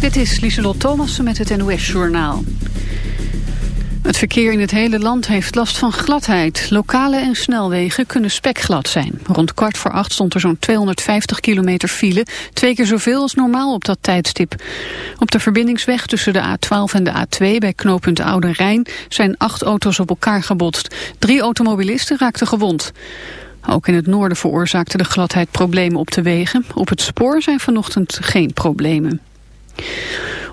Dit is Lieselot Thomassen met het NOS-journaal. Het verkeer in het hele land heeft last van gladheid. Lokale en snelwegen kunnen spekglad zijn. Rond kwart voor acht stond er zo'n 250 kilometer file. Twee keer zoveel als normaal op dat tijdstip. Op de verbindingsweg tussen de A12 en de A2 bij knooppunt Oude Rijn... zijn acht auto's op elkaar gebotst. Drie automobilisten raakten gewond. Ook in het noorden veroorzaakte de gladheid problemen op de wegen. Op het spoor zijn vanochtend geen problemen.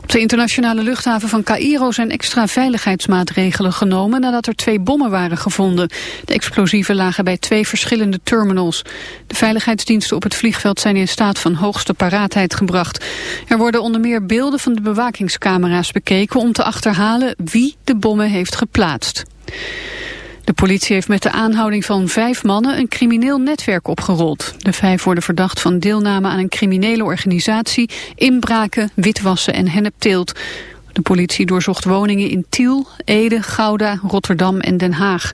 Op de internationale luchthaven van Cairo zijn extra veiligheidsmaatregelen genomen nadat er twee bommen waren gevonden. De explosieven lagen bij twee verschillende terminals. De veiligheidsdiensten op het vliegveld zijn in staat van hoogste paraatheid gebracht. Er worden onder meer beelden van de bewakingscamera's bekeken om te achterhalen wie de bommen heeft geplaatst. De politie heeft met de aanhouding van vijf mannen een crimineel netwerk opgerold. De vijf worden verdacht van deelname aan een criminele organisatie, inbraken, witwassen en hennepteelt. De politie doorzocht woningen in Tiel, Ede, Gouda, Rotterdam en Den Haag.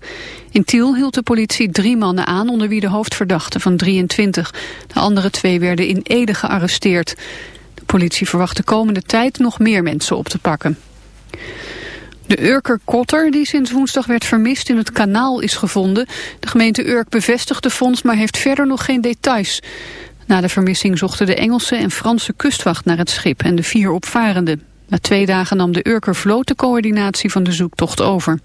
In Tiel hield de politie drie mannen aan, onder wie de hoofdverdachte van 23. De andere twee werden in Ede gearresteerd. De politie verwacht de komende tijd nog meer mensen op te pakken. De Urker Kotter, die sinds woensdag werd vermist in het kanaal, is gevonden. De gemeente Urk bevestigt de fonds, maar heeft verder nog geen details. Na de vermissing zochten de Engelse en Franse kustwacht naar het schip en de vier opvarenden. Na twee dagen nam de Urker vloot de coördinatie van de zoektocht over.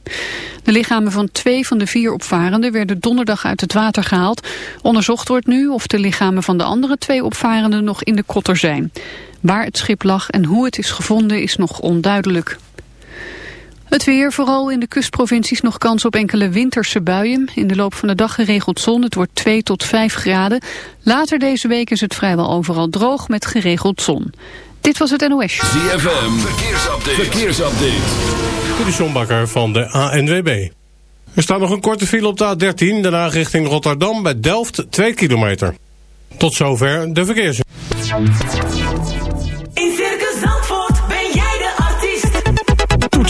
De lichamen van twee van de vier opvarenden werden donderdag uit het water gehaald. Onderzocht wordt nu of de lichamen van de andere twee opvarenden nog in de kotter zijn. Waar het schip lag en hoe het is gevonden is nog onduidelijk. Het weer, vooral in de kustprovincies nog kans op enkele winterse buien. In de loop van de dag geregeld zon, het wordt 2 tot 5 graden. Later deze week is het vrijwel overal droog met geregeld zon. Dit was het NOS. ZFM, verkeersupdate. verkeersupdate. De Sjombakker van de ANWB. Er staat nog een korte file op de A13, daarna richting Rotterdam bij Delft 2 kilometer. Tot zover de verkeers.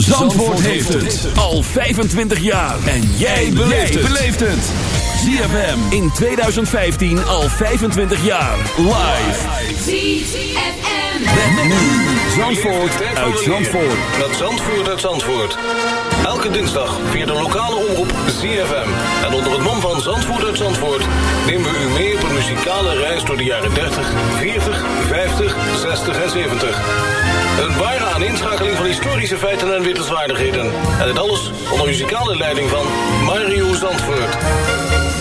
Zandvoort heeft het al 25 jaar. En jij beleeft het. ZFM in 2015 al 25 jaar. Live. ZFM. Met nu. Zandvoort uit Zandvoort. Met Zandvoort uit Zandvoort. Elke dinsdag via de lokale omroep ZFM. En onder het mom van Zandvoort uit Zandvoort... nemen we u mee op een muzikale reis door de jaren 30, 40, 50, 60 en 70. Een ware aaninschakeling van historische feiten en wittelswaardigheden. En dit alles onder muzikale leiding van Mario Zandvoort.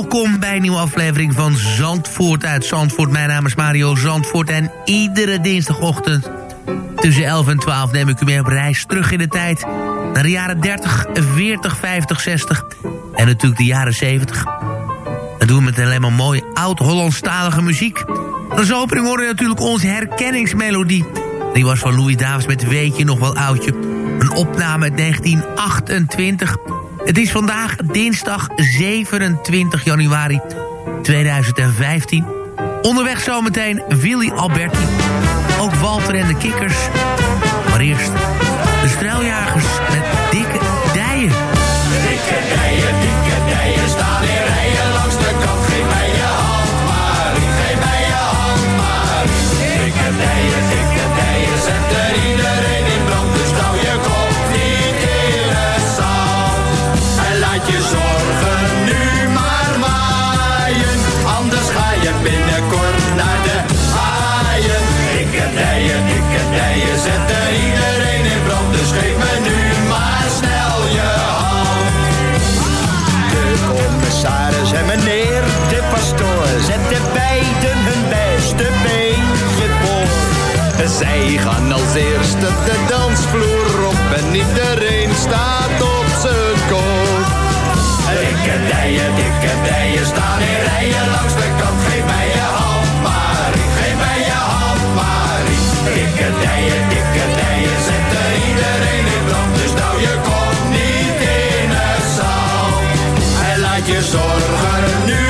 Welkom bij een nieuwe aflevering van Zandvoort uit Zandvoort. Mijn naam is Mario Zandvoort en iedere dinsdagochtend tussen 11 en 12 neem ik u mee op reis terug in de tijd. Naar de jaren 30, 40, 50, 60 en natuurlijk de jaren 70. Dat doen we met alleen maar mooie oud-Hollandstalige muziek. Als opening horen we natuurlijk onze herkenningsmelodie. Die was van Louis Davis met Weet je nog wel oudje. Een opname uit 1928. Het is vandaag dinsdag 27 januari 2015. Onderweg zometeen Willy Alberti. Ook Walter en de Kikkers. Maar eerst de straaljagers met dikke dijen. Dikke dijen, dikke dijen, staan in Zij gaan als eerste de dansvloer op en iedereen staat op zijn kop. Dikke dijen, dikke dijen staan in rijen langs de kant. Geef mij je hand, Marie, geef mij je hand, Marie. Dikke dijen, dikke dijen zetten iedereen in brand. Dus nou je kop niet in het zand. En laat je zorgen nu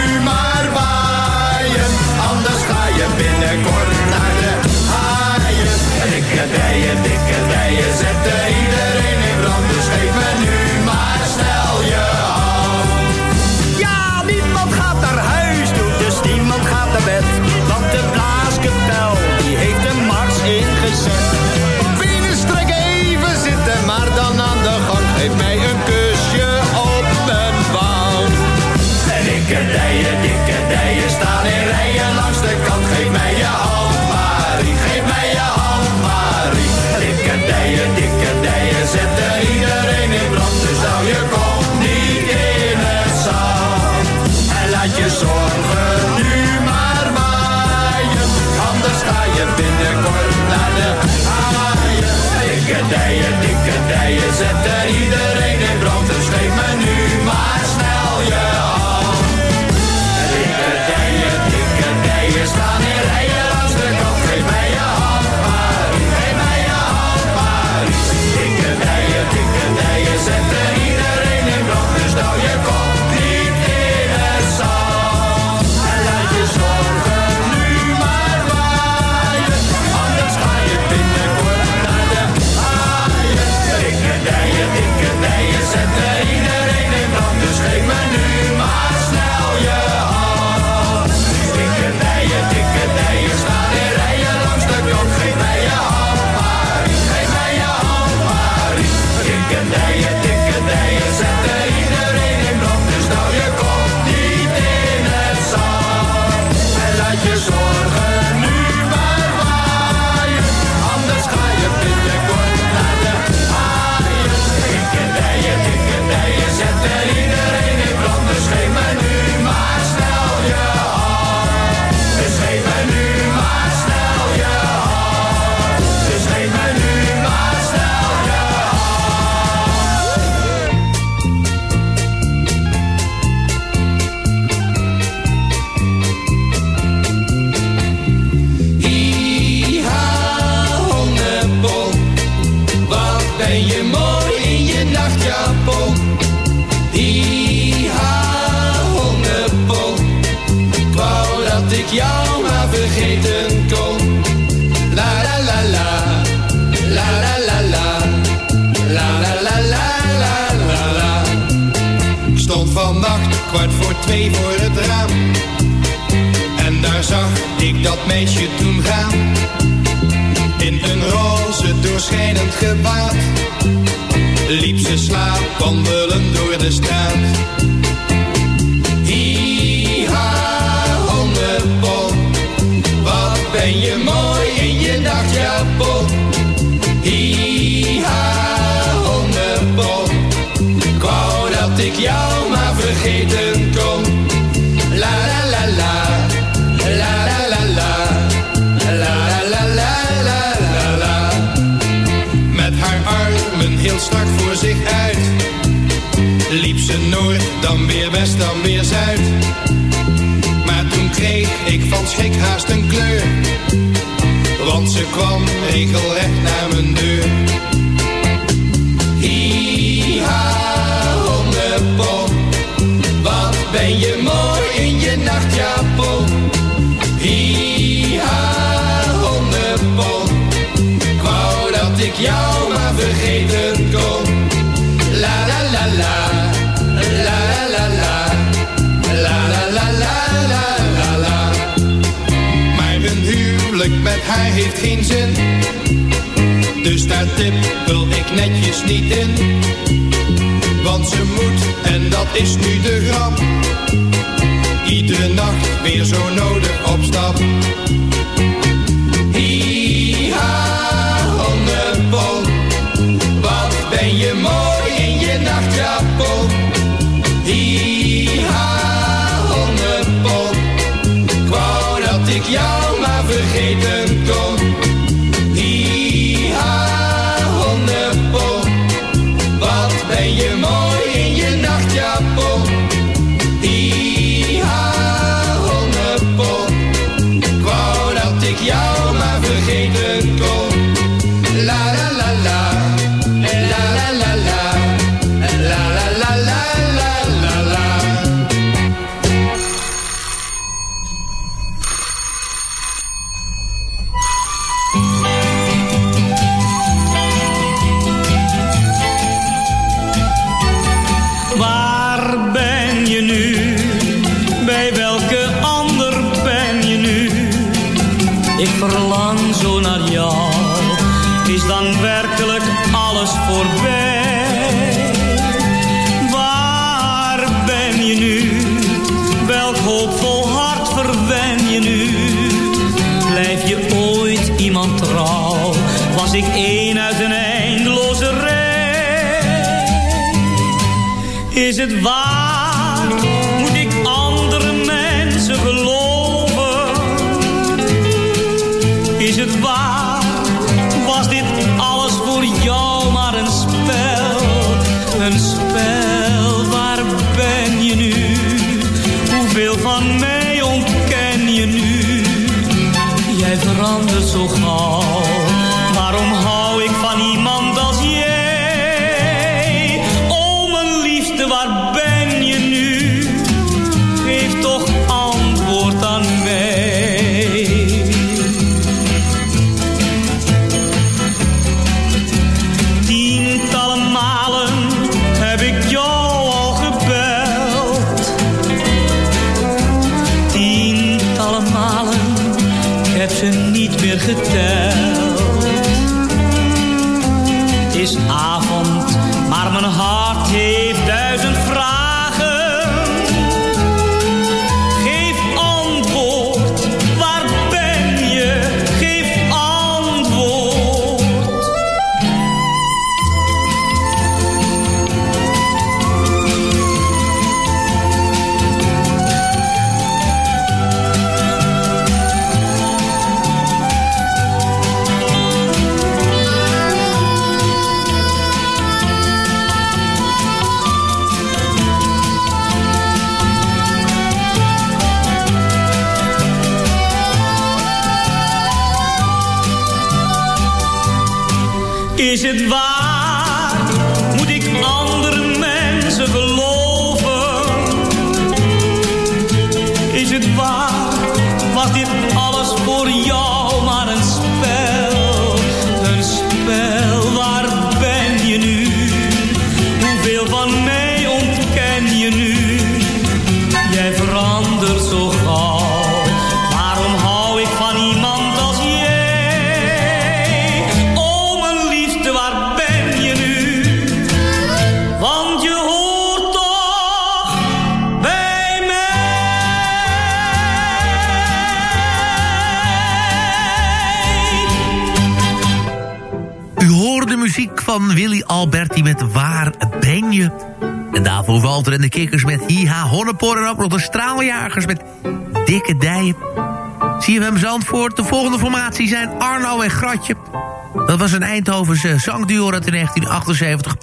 heeft geen zin. Dus daar tip, wil ik netjes niet in. Want ze moet, en dat is nu de grap. Iedere nacht weer zo nodig op stap. was ik een uit een eindloze reis? Is het waar? Van Willy Alberti met Waar ben je? En daarvoor Walter en de Kikkers met Hiha Honnepoor... en ook nog de straaljagers met Dikke Dijen. CFM Zandvoort, de volgende formatie zijn Arno en Gratje. Dat was een Eindhovense zangduo dat in 1978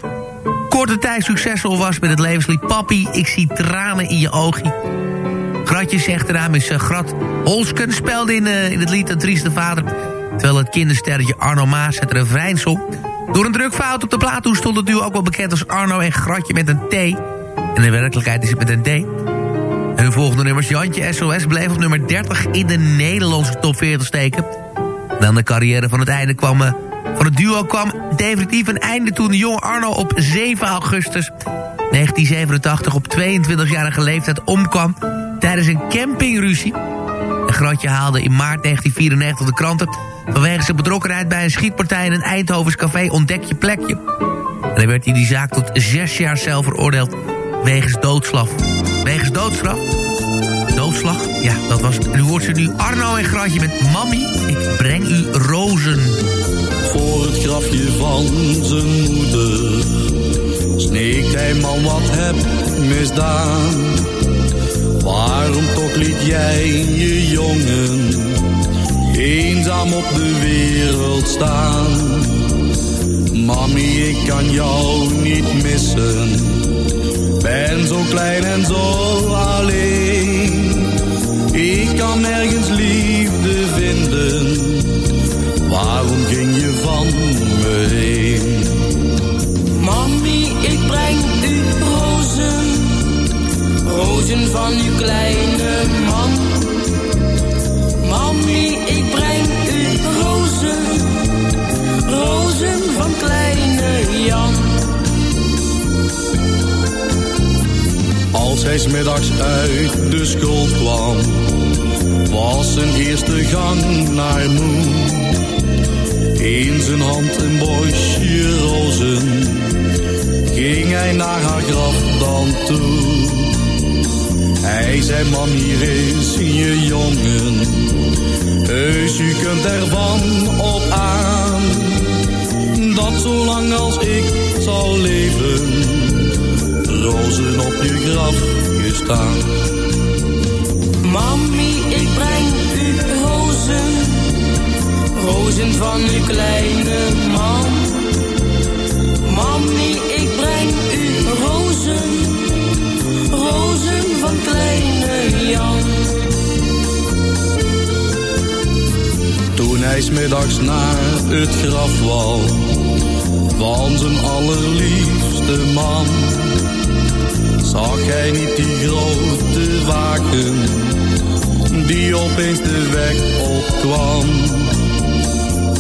korte tijd succesvol was met het levenslied Papi, ik zie tranen in je oogje. Gratje zegt naam is uh, Grat Holsken, speelde in, uh, in het lied Een Trieste Vader... terwijl het kindersterretje Arno Maas het refrein zong. Door een drukfout op de plaat stond het duo ook wel bekend als Arno en Gratje met een T. En in werkelijkheid is het met een D. Hun volgende nummers Jantje SOS bleef op nummer 30 in de Nederlandse top 40 steken. Dan de carrière van het einde kwam... Uh, van het duo kwam definitief een einde toen de jonge Arno op 7 augustus 1987 op 22-jarige leeftijd omkwam tijdens een campingruzie. Een Gratje haalde in maart 1994 de kranten... vanwege zijn betrokkenheid bij een schietpartij in een Eindhovens café Ontdek je plekje. En hij werd in die zaak tot zes jaar zelf veroordeeld wegens doodslag. Wegens doodstraf? Doodslag? Ja, dat was het. En u hoort ze nu Arno en Gratje met Mami, ik breng u rozen. Voor het grafje van zijn moeder sneekt hij man wat heb misdaan. Waarom toch liet jij je jongen eenzaam op de wereld staan? Mami, ik kan jou niet missen, ben zo klein en zo alleen. Ik kan nergens liefde vinden, waarom ging je van me heen? Van uw kleine man. Mami, ik breng u rozen, rozen van kleine Jan. Als hij smiddags uit de school kwam, was zijn eerste gang naar moe. In zijn hand een bosje rozen, ging hij naar haar graf dan toe. Hij zei, man, hier is je jongen, heus u kunt ervan op aan. Dat zolang als ik zal leven, rozen op je graf gestaan. Mami, ik breng u rozen, rozen van uw kleine man. Mami, ik breng u rozen Toen hij smiddags naar het graf wou van zijn allerliefste man, zag hij niet die grote wagen die opeens de weg opkwam.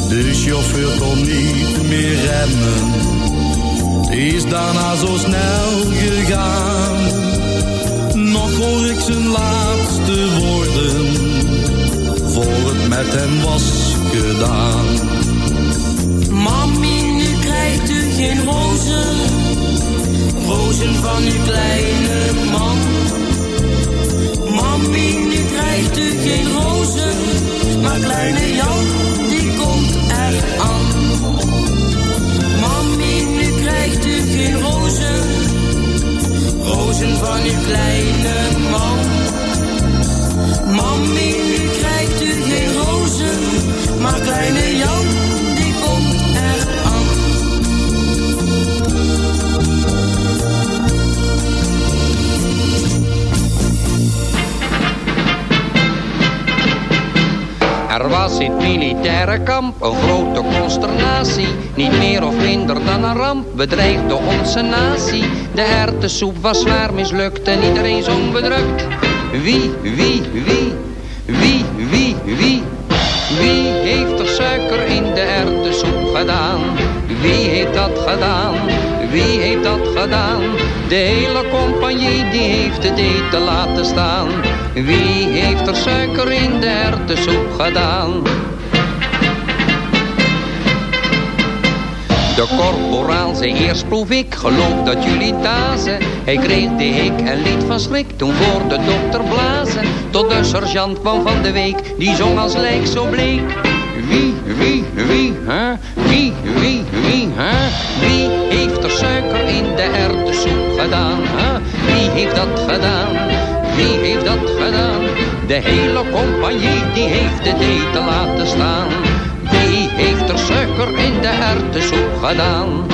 De chauffeur kon niet meer remmen, is daarna zo snel gegaan. Nog hoor ik zijn laatste woorden, voor het met hem was gedaan. Mami, nu krijgt u geen rozen, rozen van uw kleine man. Mami, nu krijgt u geen rozen, maar kleine Jan, die komt er aan. Mami, nu krijgt u geen rozen, rozen van uw kleine man. Mami, kleine Jan, die komt er aan. Er was in het militaire kamp een grote consternatie. Niet meer of minder dan een ramp bedreigde onze natie. De erwtensoep was zwaar mislukt en iedereen zong bedrukt. Wie, wie, wie, in de erwtensoep gedaan? Wie heeft dat gedaan? Wie heeft dat gedaan? De hele compagnie die heeft het eten laten staan. Wie heeft er suiker in de erwtensoep gedaan? De korporaal zei eerst proef ik, geloof dat jullie dazen. Hij kreeg de hik en liet van schrik toen voor de dokter blazen. Tot de sergeant kwam van de week, die zong als lijk zo bleek wie, wie, wie, hè? Wie, wie, wie, hè? Wie heeft er suiker in de erwtensoep gedaan, hè? Wie heeft dat gedaan? Wie heeft dat gedaan? De hele compagnie die heeft het eten laten staan. Wie heeft er suiker in de erwtensoep gedaan?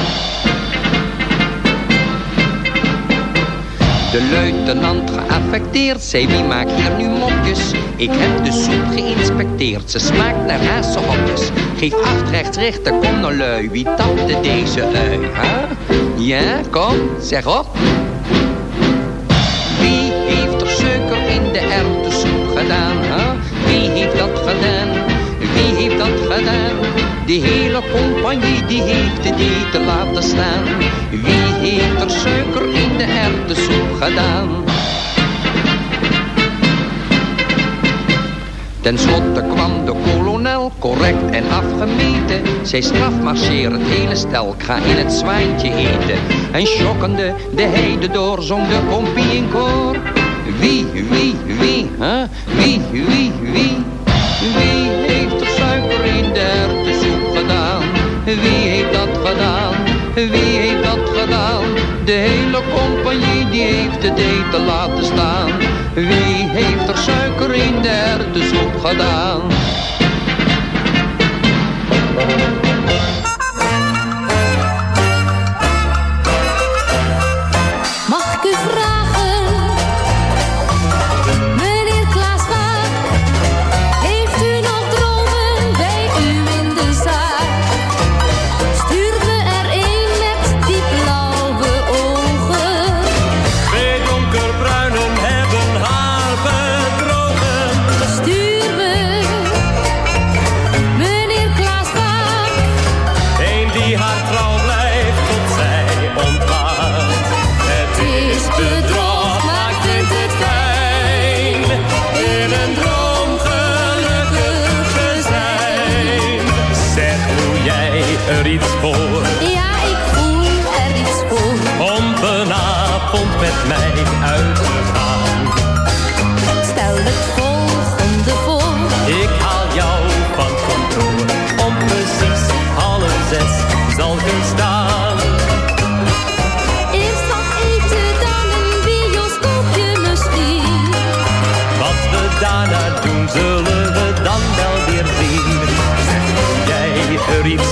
De luitenant geaffecteerd zei wie maakt hier nu mopjes Ik heb de soep geïnspecteerd, ze smaakt naar hazenhokjes Geef acht rechts rechter, kom nou lui, wie tapte deze ui? Ja, kom, zeg op Wie heeft er suiker in de erwtensoep gedaan? Wie heeft dat gedaan? Wie heeft dat gedaan? De hele compagnie die heeft het eten laten staan. Wie heeft er suiker in de erwtensoep gedaan? Ten slotte kwam de kolonel, correct en afgemeten. Zij strafmarcheer het hele stel, ik ga in het zwijntje eten. En schokkende de heide door, zong de kompie in koor. Wie, wie, wie, hè? Wie, wie, wie? Wie heeft er suiker in de erwtensoep gedaan? Wie heeft dat gedaan? Wie heeft dat gedaan? De hele compagnie die heeft het eten laten staan. Wie heeft er suiker in de erwtensoep gedaan?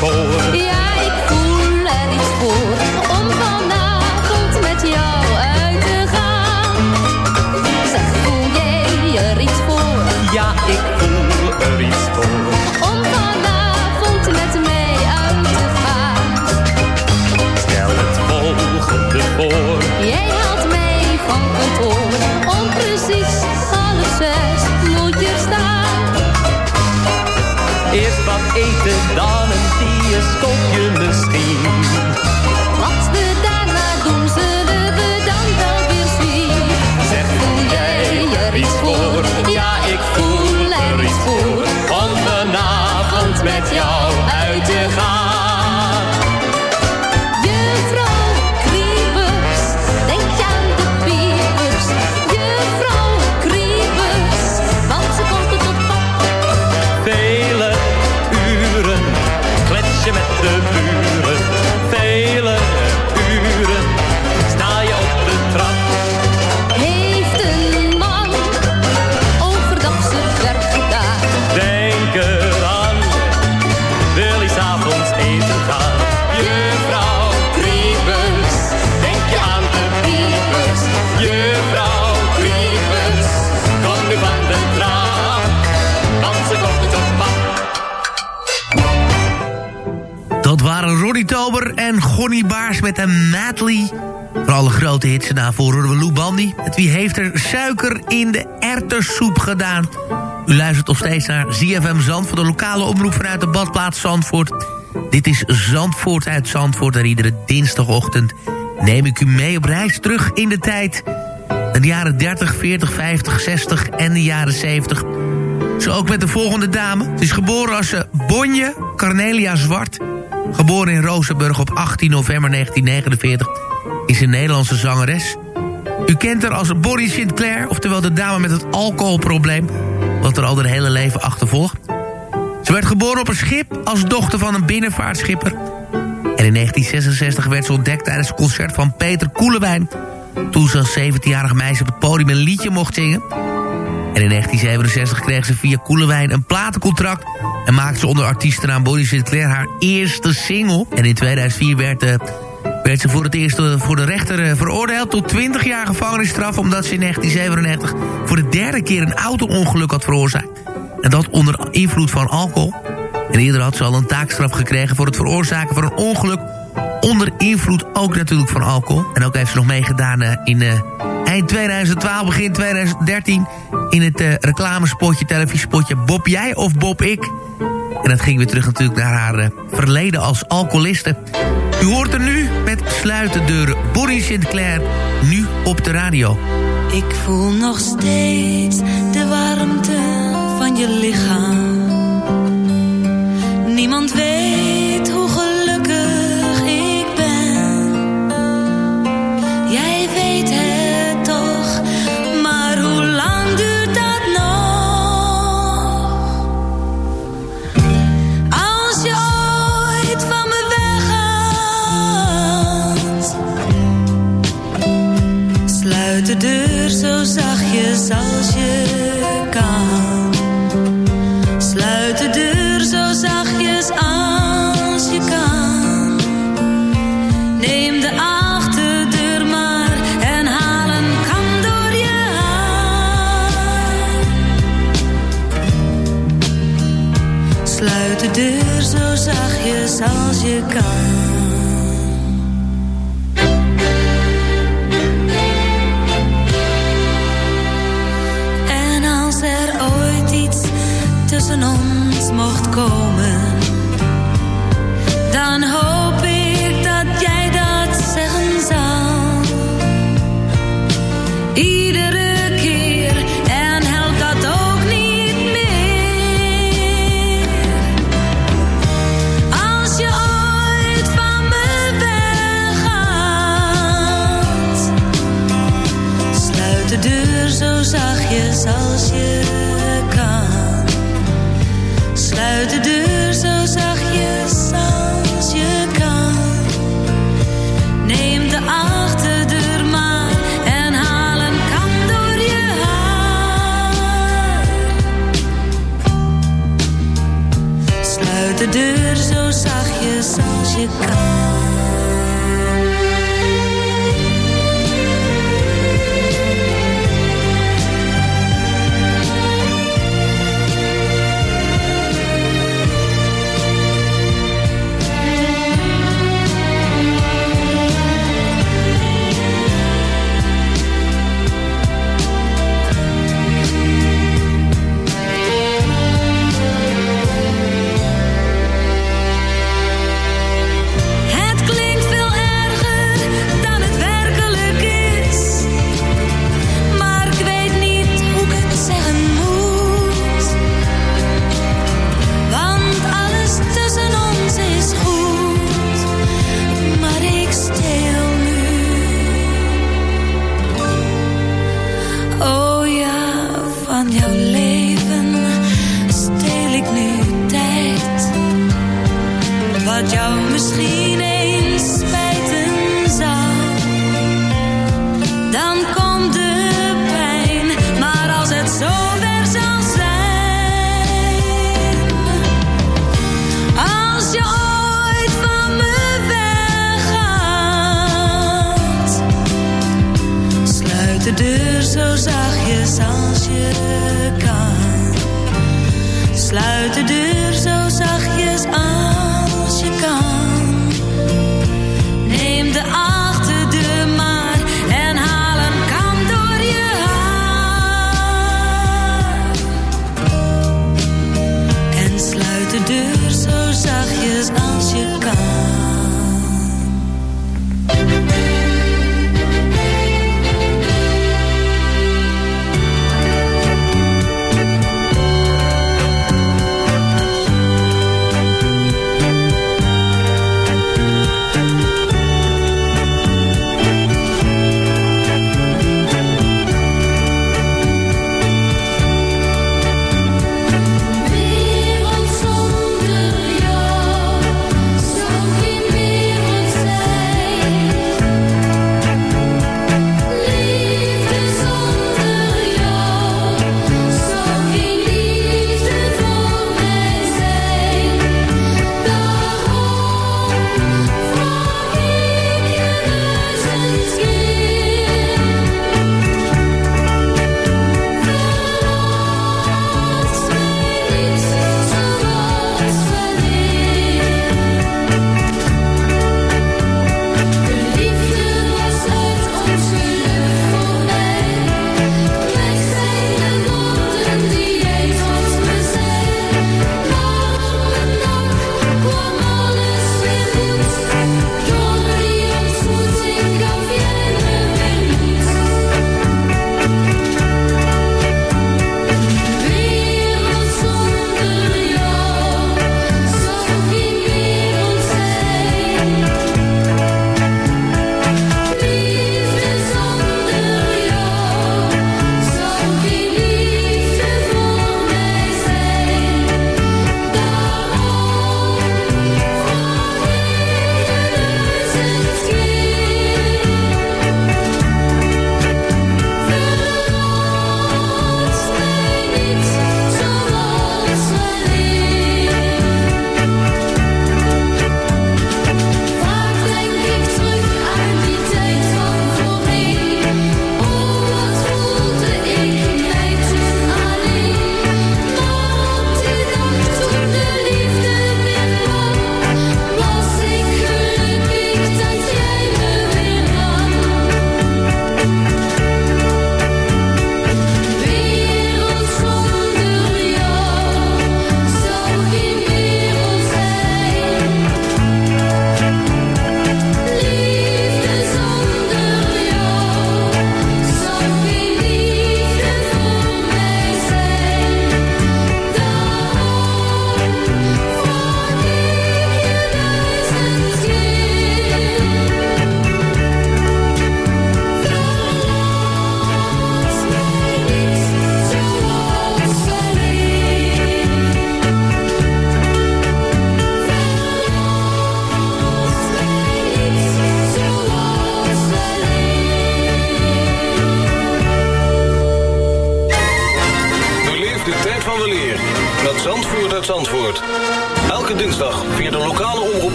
Er telescoopje met een Madly. Voor alle grote hits daarvoor Lou Bandy. Het wie heeft er suiker in de ertersoep gedaan? U luistert nog steeds naar ZFM Zandvoort, de lokale omroep vanuit de badplaats Zandvoort. Dit is Zandvoort uit Zandvoort en iedere dinsdagochtend neem ik u mee op reis terug in de tijd. De jaren 30, 40, 50, 60 en de jaren 70. Zo ook met de volgende dame. Ze is geboren als eh, Bonje Cornelia Zwart. Geboren in Rozenburg op 18 november 1949. Is een Nederlandse zangeres. U kent haar als Bonnie Sinclair, oftewel de dame met het alcoholprobleem... wat er al haar hele leven achtervolgt. Ze werd geboren op een schip als dochter van een binnenvaartschipper. En in 1966 werd ze ontdekt tijdens een concert van Peter Koelewijn... toen ze als 17-jarig meisje op het podium een liedje mocht zingen. En in 1967 kreeg ze via Koelewijn een platencontract... en maakte ze onder artiestennaam Bonnie Sinclair haar eerste single. En in 2004 werd, uh, werd ze voor het eerst uh, voor de rechter uh, veroordeeld... tot 20 jaar gevangenisstraf... omdat ze in 1997 voor de derde keer een auto-ongeluk had veroorzaakt. En dat onder invloed van alcohol. En eerder had ze al een taakstraf gekregen... voor het veroorzaken van een ongeluk onder invloed ook natuurlijk van alcohol. En ook heeft ze nog meegedaan in eind 2012, begin 2013... in het uh, reclamespotje, televisiespotje Bob Jij of Bob Ik. En dat ging weer terug natuurlijk naar haar verleden als alcoholiste. U hoort er nu met Sluiten deuren Bonnie Sinclair, nu op de radio. Ik voel nog steeds de warmte van je lichaam. En als er ooit iets tussen ons mocht komen,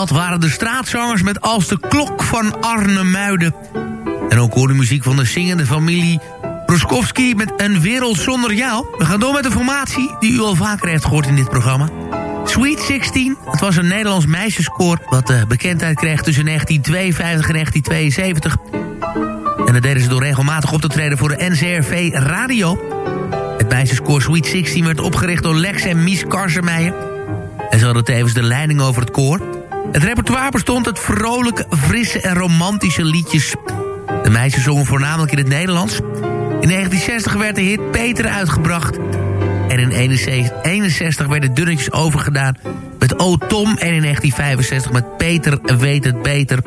dat waren de straatzangers met Als de Klok van Arnhemuiden. En ook hoor de muziek van de zingende familie Roskowski met Een Wereld Zonder Jou. We gaan door met een formatie die u al vaker heeft gehoord in dit programma. Sweet 16, het was een Nederlands meisjeskoor... wat uh, bekendheid kreeg tussen 1952 en 1972. En dat deden ze door regelmatig op te treden voor de NCRV Radio. Het meisjeskoor Sweet 16 werd opgericht door Lex en Mies Karsemeijer. En ze hadden tevens de leiding over het koor. Het repertoire bestond uit vrolijke, frisse en romantische liedjes. De meisjes zongen voornamelijk in het Nederlands. In 1960 werd de hit Peter uitgebracht. En in 1961 werden dunnetjes overgedaan met O Tom. En in 1965 met Peter weet het beter.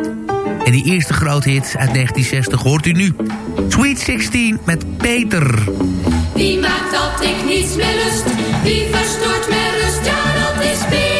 En die eerste grote hit uit 1960 hoort u nu. Sweet 16 met Peter. Wie maakt dat ik niets meer? Wie verstoort mijn rust? Ja, dat is Peter.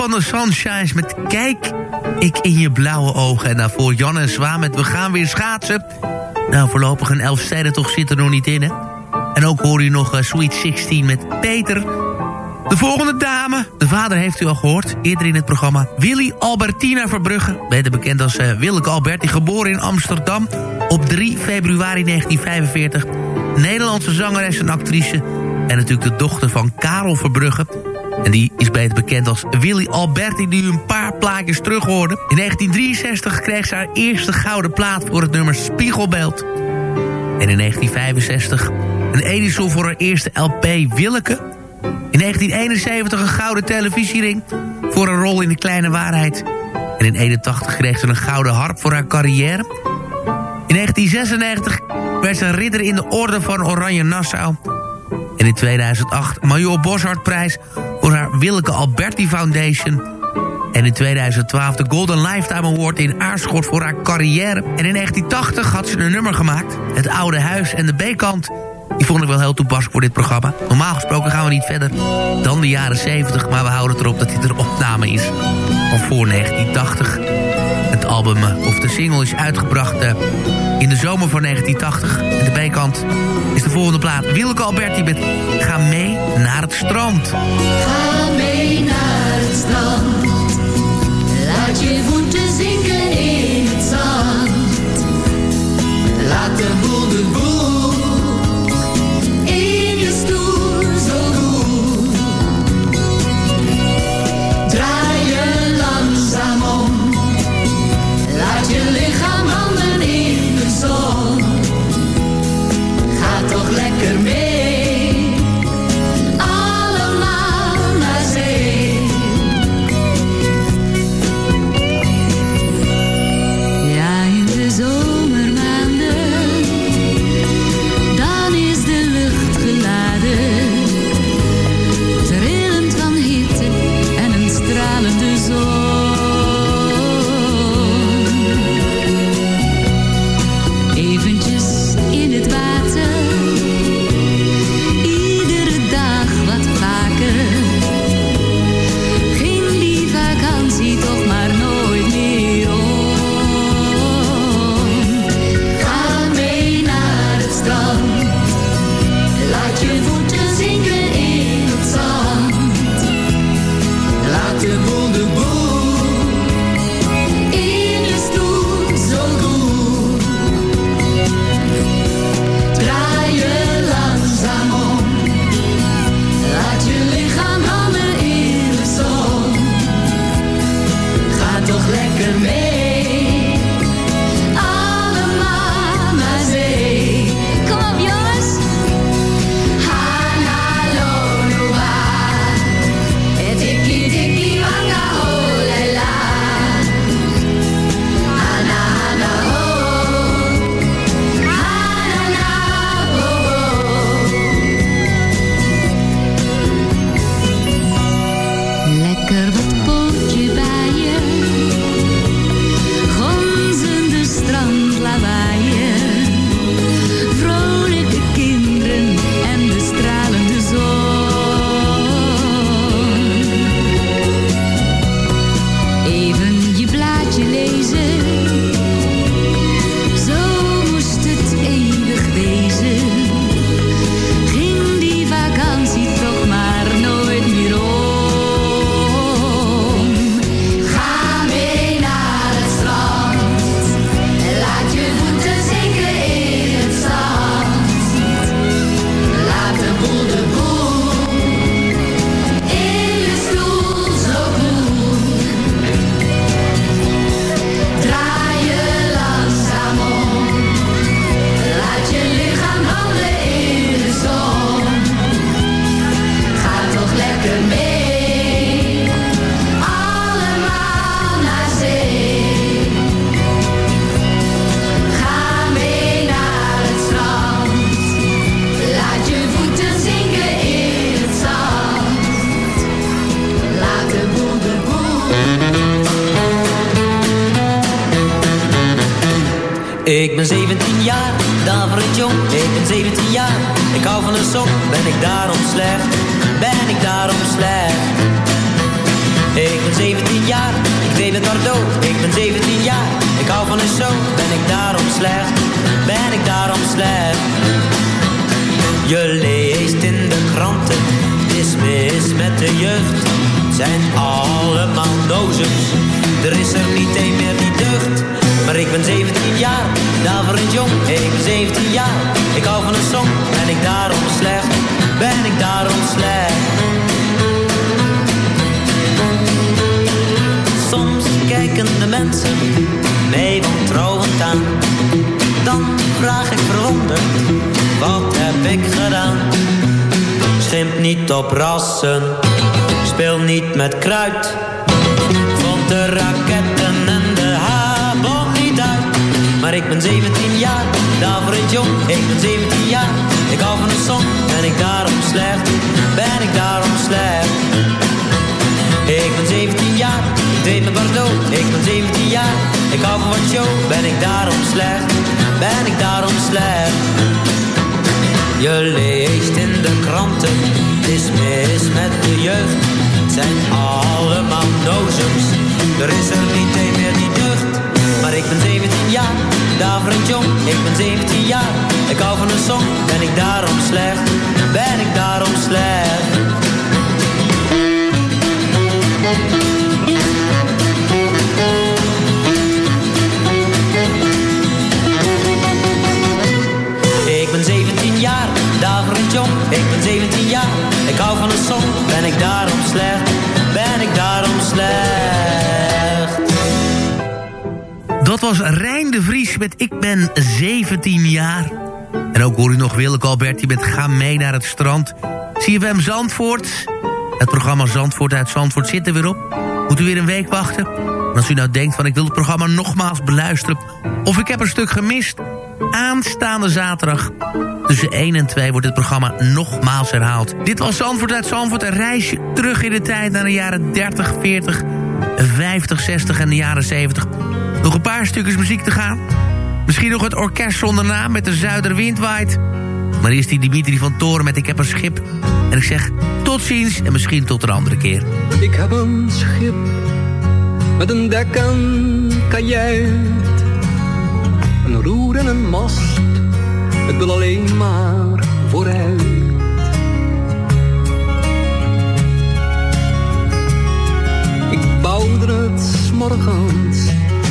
Van de Sunshines met Kijk ik in je blauwe ogen. En daarvoor Jan en Zwaan met We gaan weer schaatsen. Nou, voorlopig een elf toch zit er nog niet in, hè. En ook hoor u nog eh, Sweet 16 met Peter. De volgende dame, de vader heeft u al gehoord, eerder in het programma. Willy Albertina Verbrugge, beter bekend als uh, Willeke Alberti, geboren in Amsterdam op 3 februari 1945. Nederlandse zangeres en actrice. En natuurlijk de dochter van Karel Verbrugge. En die is beter bekend als Willy Alberti, die u een paar plaatjes terug hoorde. In 1963 kreeg ze haar eerste gouden plaat voor het nummer Spiegelbeeld. En in 1965 een Edison voor haar eerste LP Willeke. In 1971 een gouden televisiering voor een rol in De Kleine Waarheid. En in 1981 kreeg ze een gouden harp voor haar carrière. In 1996 werd ze ridder in de orde van Oranje Nassau. En in 2008 Major Boshart-prijs voor haar Willeke Alberti Foundation. En in 2012 de Golden Lifetime Award in Aarschot voor haar carrière. En in 1980 had ze een nummer gemaakt. Het Oude Huis en de B-kant. Die vond ik wel heel toepasselijk voor dit programma. Normaal gesproken gaan we niet verder dan de jaren 70. Maar we houden het erop dat dit een opname is van voor 1980. Het album, of de single, is uitgebracht eh, in de zomer van 1980. En de B-kant is de volgende plaat. Willeke Alberti met Ga mee naar het strand. Ga mee naar het strand. Er is er niet een meer die deugd. Maar ik ben 17 jaar, daarvoor een jong. Ik ben 17 jaar, ik hou van een song. Ben ik daarom slecht? Ben ik daarom slecht? Soms kijken de mensen mij wantrouwend aan. Dan vraag ik verwonderd, wat heb ik gedaan? Schimp niet op rassen, speel niet met kruid. Raketten en de habon niet uit. Maar ik ben 17 jaar, daarvoor het jong. Ik ben 17 jaar, ik hou van een song. Ben ik daarom slecht? Ben ik daarom slecht? Ik ben 17 jaar, ik deed mijn Bordeaux. Ik ben 17 jaar, ik hou van wat show. Ben ik daarom slecht? Ben ik daarom slecht? Je leest in de kranten, het is mis met de jeugd. Het zijn allemaal dozens, er is er niet een meer die deugd. Maar ik ben 17 jaar, een jong. Ik ben 17 jaar, ik hou van een song. Ben ik daarom slecht? Ben ik daarom slecht? Ik ben 17 jaar, een jong. Ik ben 17 jaar, ik hou van een song. Ben ik daarom slecht? Ben ik daarom slecht? Dat was Rijn de Vries met Ik ben 17 jaar. En ook hoor u nog Willeke Alberti met Ga mee naar het strand. CFM Zandvoort. Het programma Zandvoort uit Zandvoort zit er weer op. Moet u weer een week wachten? En als u nou denkt van ik wil het programma nogmaals beluisteren... of ik heb een stuk gemist... aanstaande zaterdag tussen 1 en 2 wordt het programma nogmaals herhaald. Dit was Zandvoort uit Zandvoort. Een reisje terug in de tijd naar de jaren 30, 40, 50, 60 en de jaren 70. Nog een paar stukjes muziek te gaan. Misschien nog het orkest zonder naam met de Zuiderwind waait. Maar eerst die Dimitri van Toren met Ik heb een schip. En ik zeg tot ziens en misschien tot een andere keer. Ik heb een schip met een dek en kajuit. Een roer en een mast, het wil alleen maar vooruit. Ik bouwde het 's morgens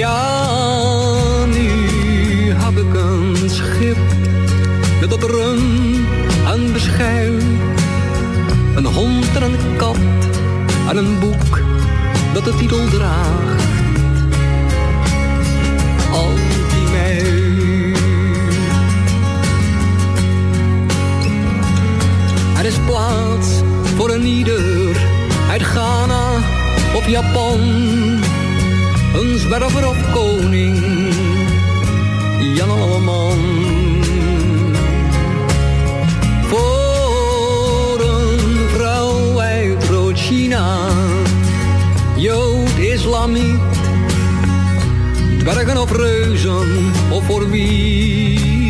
Ja, nu heb ik een schip met op run en beschuit. Een hond en een kat en een boek dat de titel draagt. Al die mij. Er is plaats voor een ieder uit Ghana of Japan. Een zwerver of koning, Jan Alleman. Voor een vrouw uit Rood-China, Jood, Islamiet. Dwergen of reuzen, of voor wie.